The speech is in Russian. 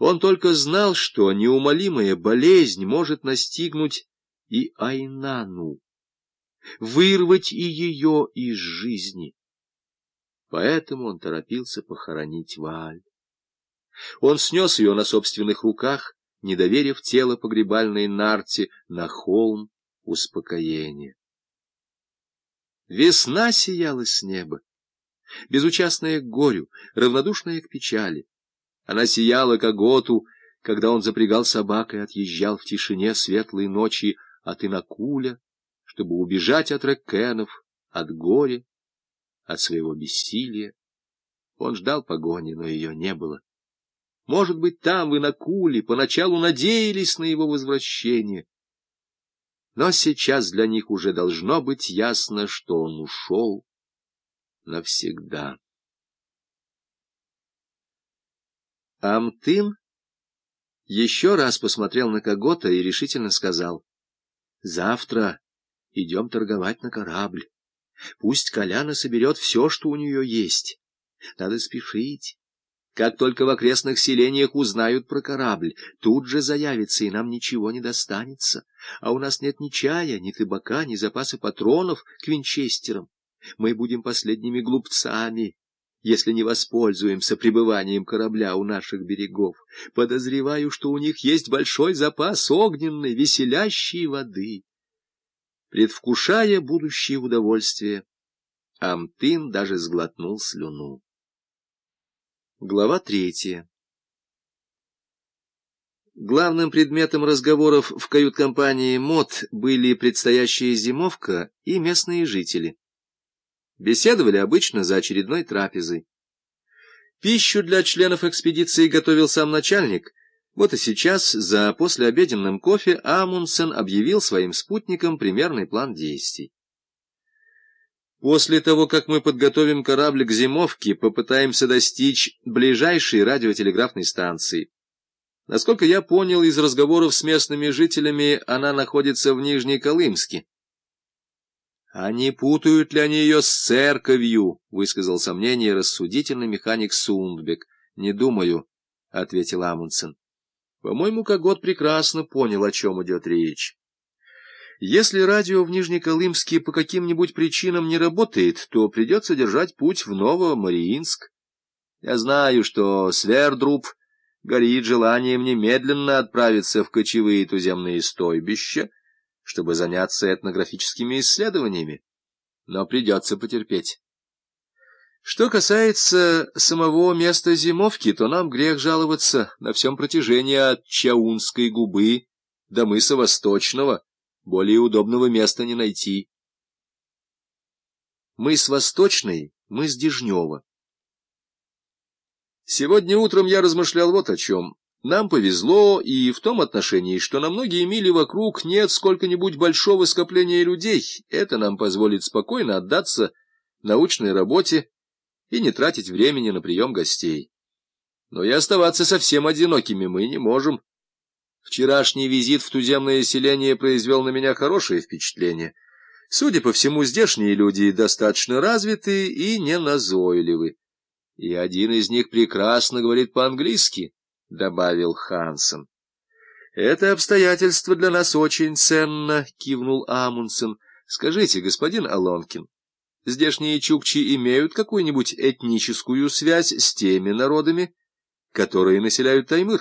Он только знал, что неумолимая болезнь может настигнуть и Айнану, вырвать и ее из жизни. Поэтому он торопился похоронить Валь. Он снес ее на собственных руках, не доверив тело погребальной нарте на холм успокоения. Весна сияла с неба, безучастная к горю, равнодушная к печали. Она сияла к Аготу, когда он запрягал собак и отъезжал в тишине светлой ночи от Инакуля, чтобы убежать от Реккенов, от горя, от своего бессилия. Он ждал погони, но ее не было. Может быть, там, в Инакуле, поначалу надеялись на его возвращение. Но сейчас для них уже должно быть ясно, что он ушел навсегда. Амтын еще раз посмотрел на Когота и решительно сказал, «Завтра идем торговать на корабль. Пусть Коляна соберет все, что у нее есть. Надо спешить. Как только в окрестных селениях узнают про корабль, тут же заявится, и нам ничего не достанется. А у нас нет ни чая, ни табака, ни запаса патронов к винчестерам. Мы будем последними глупцами, если не воспользуемся пребыванием корабля у наших берегов. Подозреваю, что у них есть большой запас огненной, веселящей воды. Предвкушая будущее удовольствие, Амтын даже сглотнул слюну. Глава третья Главным предметом разговоров в кают-компании МОД были предстоящая зимовка и местные жители. Беседовали обычно за очередной трапезой. Пищу для членов экспедиции готовил сам начальник. Вот и сейчас, за послеобеденным кофе, Амундсен объявил своим спутникам примерный план действий. После того, как мы подготовим корабль к зимовке, попытаемся достичь ближайшей радиотелеграфной станции. Насколько я понял из разговоров с местными жителями, она находится в Нижнеколымске. «А не путают ли они ее с церковью?» — высказал сомнение рассудительный механик Сундбек. «Не думаю», — ответил Амундсен. «По-моему, Когот прекрасно понял, о чем идет речь. Если радио в Нижнеколымске по каким-нибудь причинам не работает, то придется держать путь в Ново-Мариинск. Я знаю, что Свердруб горит желанием немедленно отправиться в кочевые туземные стойбища, чтобы заняться этнографическими исследованиями, но придется потерпеть. Что касается самого места зимовки, то нам грех жаловаться на всем протяжении от Чаунской губы до мыса Восточного, более удобного места не найти. Мыс Восточный, мыс Дежнева. Сегодня утром я размышлял вот о чем. Нам повезло и в том отношении, что на многие мили вокруг нет сколько-нибудь большого скопления людей. Это нам позволит спокойно отдаться научной работе и не тратить времени на прием гостей. Но и оставаться совсем одинокими мы не можем. Вчерашний визит в туземное селение произвел на меня хорошее впечатление. Судя по всему, здешние люди достаточно развиты и не назойливы. И один из них прекрасно говорит по-английски. — добавил Хансен. — Это обстоятельство для нас очень ценно, — кивнул Амундсен. — Скажите, господин Алонкин, здешние чукчи имеют какую-нибудь этническую связь с теми народами, которые населяют Таймыр?